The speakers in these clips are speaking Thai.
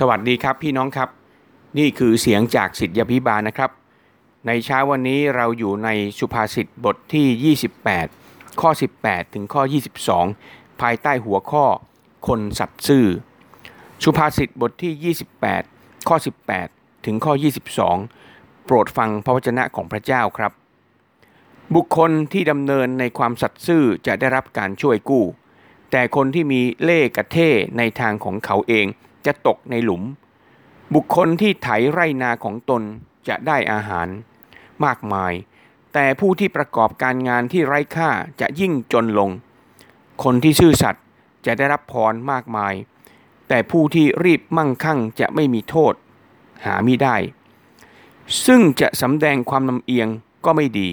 สวัสดีครับพี่น้องครับ นี่คือเสียงจากสิทธยพิบาลนะครับ ในเช้าวันนี้เราอยู่ในสุภาษิตบทที่ 28 ข้อ 18 ถึงข้อ 22 ภายใต้หัวข้อคนสัตย์ซื่อ สุภาษิตบทที่ 28 ข้อ 18 ถึงข้อ 22 โปรดฟังพระวจนะของพระเจ้าครับ บุคคลที่ดำเนินในความสัตย์ซื่อจะได้รับการช่วยกู้ แต่คนที่มีเล่กระเท่ในทางของเขาเอง จะตกในหลุม บุคคลที่ไถไร่นาของตนจะได้อาหาร มากมาย แต่ผู้ที่ประกอบการงานที่ไร้ค่าจะยิ่งจนลง คนที่ซื่อสัตย์จะได้รับพรมากมาย แต่ผู้ที่รีบมั่งคั่งจะไม่มีโทษ หามิได้ ซึ่งจะสำแดงความลำเอียงก็ไม่ดี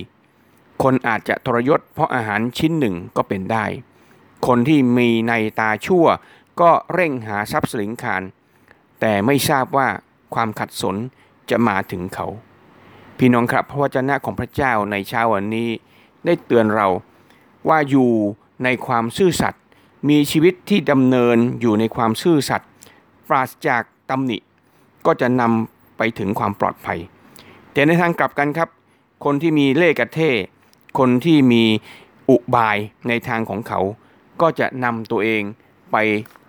คนอาจจะทรยศเพราะอาหารชิ้นหนึ่งก็เป็นได้ คนที่มีในตาชั่ว ก็เร่งหาทรัพย์สินคารแต่ไม่ทราบว่าความขัดสนจะมาถึงเขา พี่น้องครับพระวจนะของพระเจ้าในเช้าวันนี้ ได้เตือนเราว่าอยู่ในความซื่อสัตย์มีชีวิตที่ดำเนินอยู่ในความซื่อสัตย์ปราศจากตำหนิ ก็จะนำไปถึงความปลอดภัย แต่ในทางกลับกันครับ คนที่มีเล่กระเท่คนที่มีอุบายในทางของเขา ก็จะนำตัวเอง ไป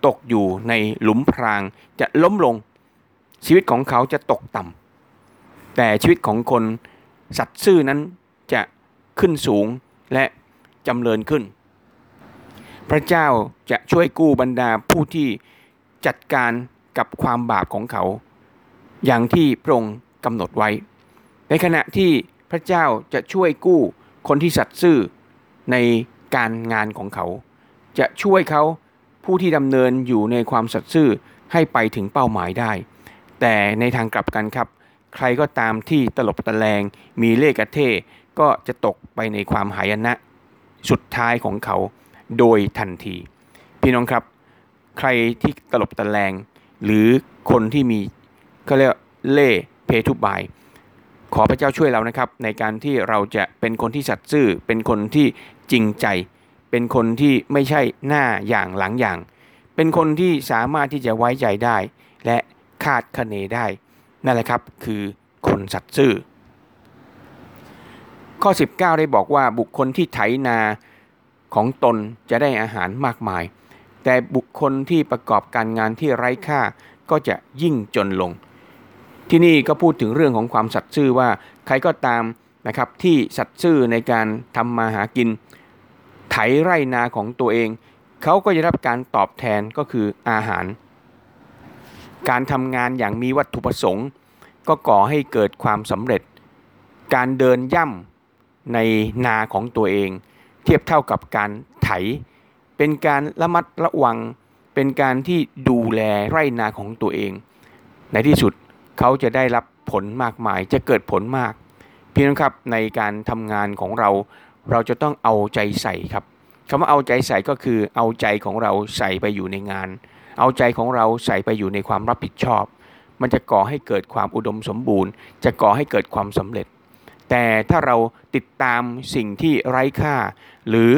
ตกอยู่ในหลุมพรางจะล้มลง ชีวิตของเขาจะตกต่ำแต่ชีวิตของคนสัตว์ซื่อนั้นจะขึ้นสูงและจำเริญขึ้น พระเจ้าจะช่วยกู้บรรดาผู้ที่จัดการกับความบาปของเขา อย่างที่พระองค์กำหนดไว้ ในขณะที่พระเจ้าจะช่วยกู้คนที่สัตย์ซื่อในการงานของเขา จะช่วยเขา ผู้ที่ดำเนินอยู่ในความสัตย์ซื่อให้ไปถึงเป้าหมายได้ แต่ในทางกลับกันครับ ใครก็ตามที่ตลบตะแลงมีเลขกระเทก็จะตกไปในความหายนะ สุดท้ายของเขาโดยทันที พี่น้องครับ ใครที่ตลบตะแลง หรือคนที่มีก็เรียกเล่เพทุบาย ขอพระเจ้าช่วยเรานะครับ ในการที่เราจะเป็นคนที่สัตย์ซื่อเป็นคนที่จริงใจ เป็นคนที่ไม่ใช่หน้าอย่างหลังอย่าง เป็นคนที่สามารถที่จะไว้ใจได้ และคาดคะเนได้ นั่นแหละครับคือคนสัตย์ซื่อ ข้อ 19 ได้บอกว่าบุคคลที่ไถนาของตนจะได้อาหารมากมาย แต่บุคคลที่ประกอบการงานที่ไร้ค่าก็จะยิ่งจนลง ที่นี่ก็พูดถึงเรื่องของความสัตย์ซื่อว่าใครก็ตามนะครับที่สัตย์ซื่อในการทำมาหากิน ไถไร่นาของตัวเอง เขาก็จะรับการตอบแทนก็คืออาหาร การทำงานอย่างมีวัตถุประสงค์ ก็ก่อให้เกิดความสำเร็จ การเดินย่ำในนาของตัวเอง เทียบเท่ากับการไถ เป็นการระมัดระวัง เป็นการที่ดูแลไร่นาของตัวเอง ในที่สุดเขาจะได้รับผลมากมายจะเกิดผลมาก เพียงครับในการทำงานของเรา เราจะต้องเอาใจใส่ครับคำว่าเอาใจใส่ก็คือเอาใจของเราใส่ไปอยู่ในงาน เอาใจของเราใส่ไปอยู่ในความรับผิดชอบ มันจะก่อให้เกิดความอุดมสมบูรณ์ จะก่อให้เกิดความสำเร็จ แต่ถ้าเราติดตามสิ่งที่ไร้ค่า หรือ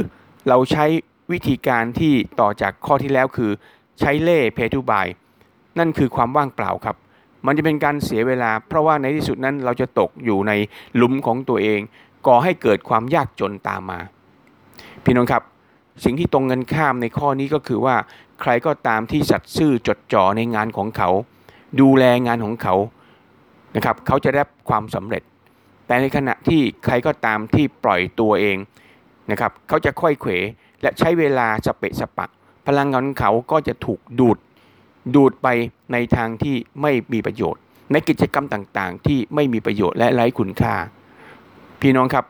เราใช้วิธีการที่ต่อจากข้อที่แล้วคือ ใช้เล่เพทุบาย นั่นคือความว่างเปล่าครับ มันจะเป็นการเสียเวลา เพราะว่าในที่สุดนั้นเราจะตกอยู่ในหลุมของตัวเอง ก่อให้เกิดความยากจนตามมา พี่น้องครับ สิ่งที่ตรงกันข้ามในข้อนี้ก็คือว่า ใครก็ตามที่สัตย์ซื่อจดจ่อในงานของเขา ดูแลงานของเขานะครับ เขาจะได้ความสำเร็จ แต่ในขณะที่ใครก็ตามที่ปล่อยตัวเองนะครับ เขาจะค่อยเขวและใช้เวลาสเปะสปะ พลังงานเขาก็จะถูกดูดดูดไปในทางที่ไม่มีประโยชน์ ในกิจกรรมต่างๆ ที่ไม่มีประโยชน์และไร้คุณค่า พี่น้องครับ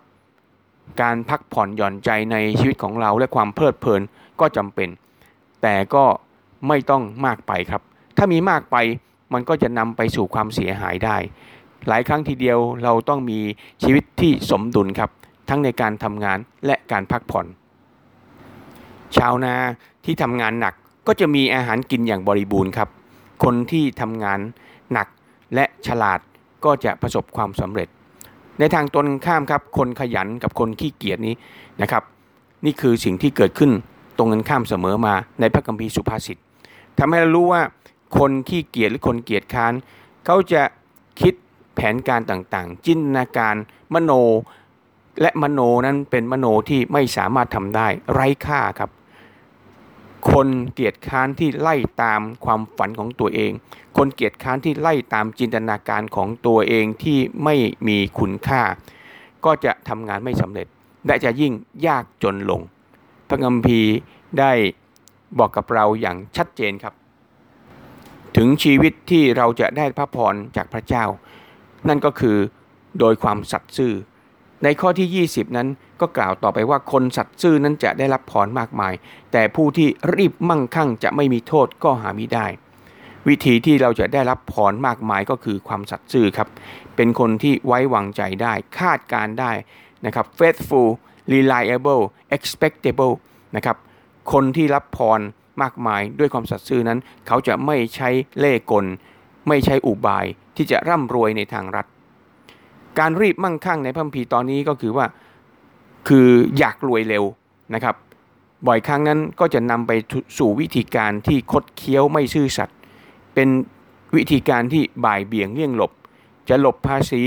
การพักผ่อนหย่อนใจในชีวิตของเราและความเพลิดเพลินก็จำเป็น แต่ก็ไม่ต้องมากไปครับ ถ้ามีมากไปมันก็จะนำไปสู่ความเสียหายได้ หลายครั้งทีเดียวเราต้องมีชีวิตที่สมดุลครับ ทั้งในการทำงานและการพักผ่อน ชาวนาที่ทำงานหนักก็จะมีอาหารกินอย่างบริบูรณ์ครับ คนที่ทำงานหนักและฉลาดก็จะประสบความสำเร็จ ในทางตรงข้ามครับคนขยันกับคนขี้เกียจนี้นะครับ นี่คือสิ่งที่เกิดขึ้นตรงกันข้ามเสมอมาในพระคัมภีร์สุภาษิตทำให้เรารู้ว่าคนขี้เกียจหรือคนเกียจค้านเขาจะคิดแผนการต่างๆ จินตนาการมโน และมโนนั้นเป็นมโนที่ไม่สามารถทำได้ไร้ค่าครับ คนเกียจค้านที่ไล่ตามความฝันของตัวเอง คนเกียจค้านที่ไล่ตามจินตนาการของตัวเองที่ไม่มีคุณค่า ก็จะทำงานไม่สำเร็จ และจะยิ่งยากจนลง พระคัมภีร์ได้บอกกับเราอย่างชัดเจนครับ ถึงชีวิตที่เราจะได้พระพรจากพระเจ้า นั่นก็คือโดยความสัตย์ซื่อ ในข้อที่ 20 นั้นก็กล่าวต่อไปว่าคนสัตย์ซื่อนั้นจะได้รับพรมากมาย แต่ผู้ที่รีบมั่งคั่งจะไม่มีโทษก็หาไม่ได้ วิธีที่เราจะได้รับพรมากมายก็คือความสัตย์ซื่อครับ เป็นคนที่ไว้วางใจได้ คาดการได้นะครับ faithful reliable expectable นะครับคนที่รับพรมากมายด้วยความสัตย์ซื่อนั้น เขาจะไม่ใช้เล่ห์กล ไม่ใช้อุบายที่จะร่ำรวยในทางรัฐ การรีบมั่งคั่งในพัมภีตอนนี้ก็คือว่าคืออยากรวยเร็วนะครับ บ่อยครั้งนั้นก็จะนำไปสู่วิธีการที่คดเคี้ยวไม่ซื่อสัตย์เป็นวิธีการที่บ่ายเบี่ยงเลี่ยงหลบ จะหลบภาษี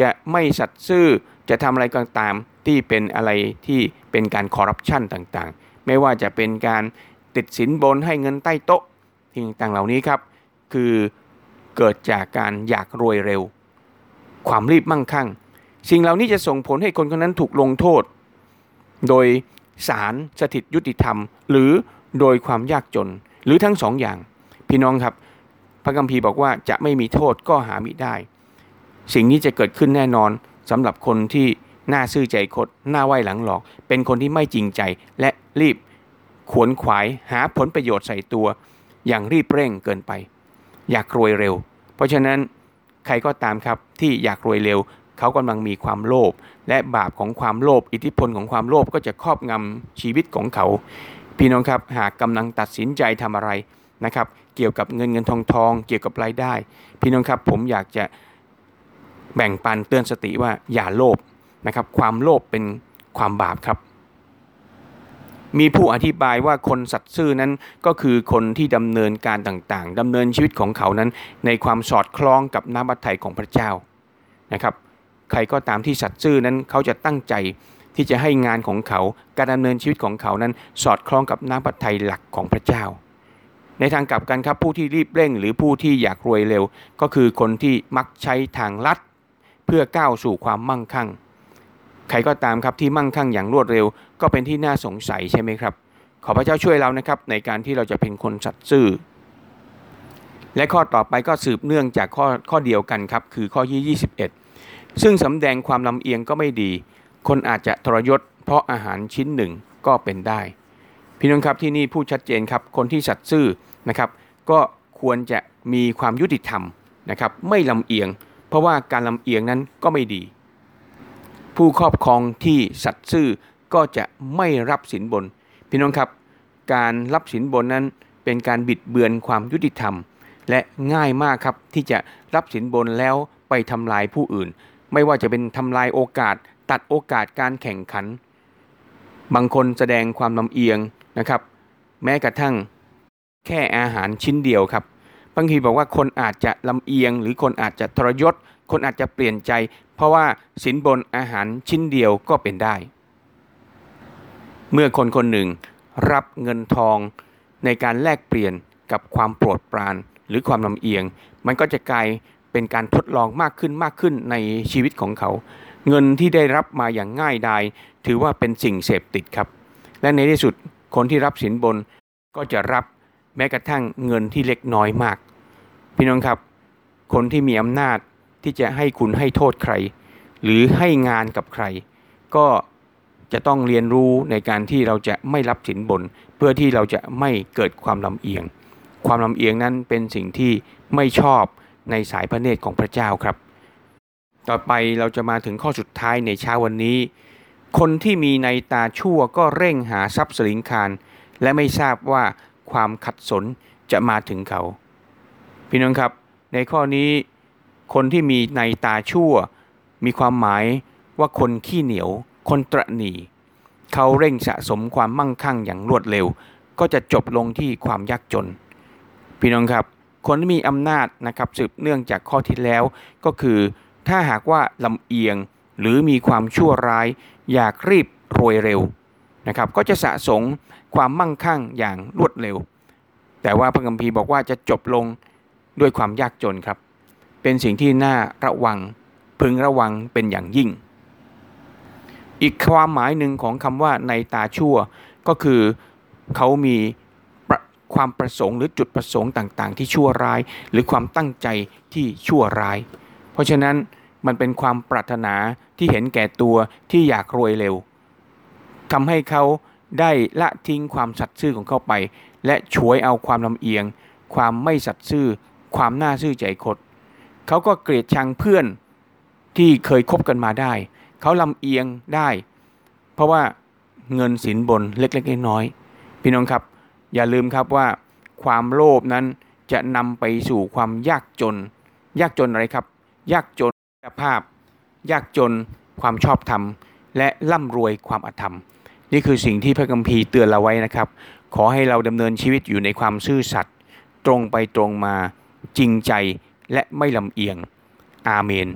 จะไม่สัตย์ซื่อจะทำอะไรก็ตามที่เป็นอะไรที่เป็นการคอร์รัปชันต่างๆ ไม่ว่าจะเป็นการติดสินบนให้เงินใต้โต๊ะสิ่งต่างเหล่านี้ครับ คือเกิดจากการอยากรวยเร็ว ความรีบมั่งคั่ง สิ่งเหล่านี้จะส่งผลให้คนคนนั้นถูกลงโทษ โดยศาลสถิตยุติธรรม หรือโดยความยากจน หรือทั้งสองอย่าง พี่น้องครับ พระคัมภีร์บอกว่าจะไม่มีโทษก็หามิได้ สิ่งนี้จะเกิดขึ้นแน่นอนสำหรับคนที่หน้าซื่อใจคดหน้าไหวหลังหลอก เป็นคนที่ไม่จริงใจและรีบขวนขวายหาผลประโยชน์ใส่ตัว อย่างรีบเร่งเกินไป อยากรวยเร็ว เพราะฉะนั้น ใครก็ตามครับที่อยากรวยเร็ว เขากำลังมีความโลภและบาปของความโลภอิทธิพลของความโลภก็จะครอบงำชีวิตของเขา พี่น้องครับหากกำลังตัดสินใจทำอะไรนะครับเกี่ยวกับเงินเงินทองทอง เกี่ยวกับรายได้ พี่น้องครับผมอยากจะแบ่งปันเตือนสติว่าอย่าโลภนะครับความโลภเป็นความบาปครับ มีผู้อธิบายว่าคนสัตย์ซื่อนั้นก็คือคนที่ดำเนินการต่างๆดำเนินชีวิตของเขานั้น ในความสอดคล้องกับน้ำพระทัยของพระเจ้านะครับ ใครก็ตามที่สัตย์ซื่อนั้นเขาจะตั้งใจที่จะให้งานของเขาการดำเนินชีวิตของเขานั้น สอดคล้องกับน้ำพระทัยหลักของพระเจ้า ในทางกลับกันครับผู้ที่รีบเร่ง หรือผู้ที่อยากรวยเร็ว ก็คือคนที่มักใช้ทางลัด เพื่อก้าวสู่ความมั่งคั่ง ใครก็ตามครับที่มั่งคั่งอย่างรวดเร็ว ก็เป็นที่น่าสงสัยใช่ไหมครับ ขอพระเจ้าช่วยเรานะครับ ในการที่เราจะเป็นคนสัตย์ซื่อ และข้อต่อไปก็สืบเนื่องจากข้อข้อเดียวกันครับ คือข้อที่21 ซึ่งสำแดงความลำเอียงก็ไม่ดี คนอาจจะทรยศ เพราะอาหารชิ้นหนึ่งก็เป็นได้ พี่น้องครับที่นี่พูดชัดเจนครับ คนที่สัตย์ซื่อนะครับ ก็ควรจะมีความยุติธรรมนะครับ ไม่ลำเอียง เพราะว่าการลำเอียงนั้นก็ไม่ดี ผู้ครอบครองที่สัตย์ซื่อก็จะไม่รับสินบน พี่น้องครับ การรับสินบนนั้นเป็นการบิดเบือนความยุติธรรม และง่ายมากครับที่จะรับสินบนแล้วไปทำลายผู้อื่น ไม่ว่าจะเป็นทำลายโอกาส ตัดโอกาสการแข่งขัน บางคนแสดงความลำเอียงนะครับ แม้กระทั่งแค่อาหารชิ้นเดียวครับบางทีบอกว่าคนอาจจะลำเอียง หรือคนอาจจะทรยศ คนอาจจะเปลี่ยนใจ เพราะว่าสินบนอาหารชิ้นเดียวก็เป็นได้ เมื่อคนคนหนึ่งรับเงินทองในการแลกเปลี่ยนกับความโปรดปรานหรือความลำเอียง มันก็จะกลายเป็นการทดลองมากขึ้นมากขึ้นในชีวิตของเขา เงินที่ได้รับมาอย่างง่ายดายถือว่าเป็นสิ่งเสพติดครับ และในที่สุดคนที่รับสินบนก็จะรับแม้กระทั่งเงินที่เล็กน้อยมาก พี่น้องครับ คนที่มีอำนาจ ที่จะให้คุณให้โทษใคร หรือให้งานกับใคร ก็จะต้องเรียนรู้ในการที่เราจะไม่รับสินบน เพื่อที่เราจะไม่เกิดความลำเอียง ความลำเอียงนั้นเป็นสิ่งที่ไม่ชอบในสายพระเนตรของพระเจ้าครับ ต่อไปเราจะมาถึงข้อสุดท้ายในเช้าวันนี้ คนที่มีในตาชั่วก็เร่งหาทรัพย์สลิงคาร และไม่ทราบว่าความขัดสนจะมาถึงเขา พี่น้องครับ ในข้อนี้ คนที่มีในตาชั่ว มีความหมายว่าคนขี้เหนียว คนตระหนีเขาเร่งสะสมความมั่งคั่งอย่างรวดเร็ว ก็จะจบลงที่ความยากจน พี่น้องครับ คนที่มีอำนาจนะครับสืบเนื่องจากข้อที่แล้ว ก็คือถ้าหากว่าลำเอียงหรือมีความชั่วร้าย อยากรีบรวยเร็วนะครับก็จะสะสมความมั่งคั่งอย่างรวดเร็ว แต่ว่าพระคัมภีร์บอกว่าจะจบลงด้วยความยากจนครับ เป็นสิ่งที่น่าระวัง พึงระวังเป็นอย่างยิ่ง อีกความหมายหนึ่งของคำว่าในตาชั่ว ก็คือเขามีความประสงค์หรือจุดประสงค์ต่างๆ ที่ชั่วร้าย หรือความตั้งใจที่ชั่วร้าย เพราะฉะนั้นมันเป็นความปรารถนาที่เห็นแก่ตัวที่อยากรวยเร็วทำให้เขาได้ละทิ้งความสัตย์ซื่อของเขาไป และฉวยเอาความลำเอียง ความไม่สัตย์ซื่อ ความน่าซื่อใจคด เขาก็เกลียดชังเพื่อนที่เคยคบกันมาได้ เขาลำเอียงได้ เพราะว่าเงินสินบนเล็กๆน้อยๆพี่น้องครับ อย่าลืมครับว่าความโลภนั้นจะนำไปสู่ความยากจน ยากจนอะไรครับ ยากจนสภาพ ยากจนความชอบธรรม และร่ำรวยความอธรรม นี่คือสิ่งที่พระคัมภีร์เตือนเราไว้นะครับ ขอให้เราดำเนินชีวิตอยู่ในความซื่อสัตย์ตรงไปตรงมาจริงใจ และไม่ลำเอียง อาเมน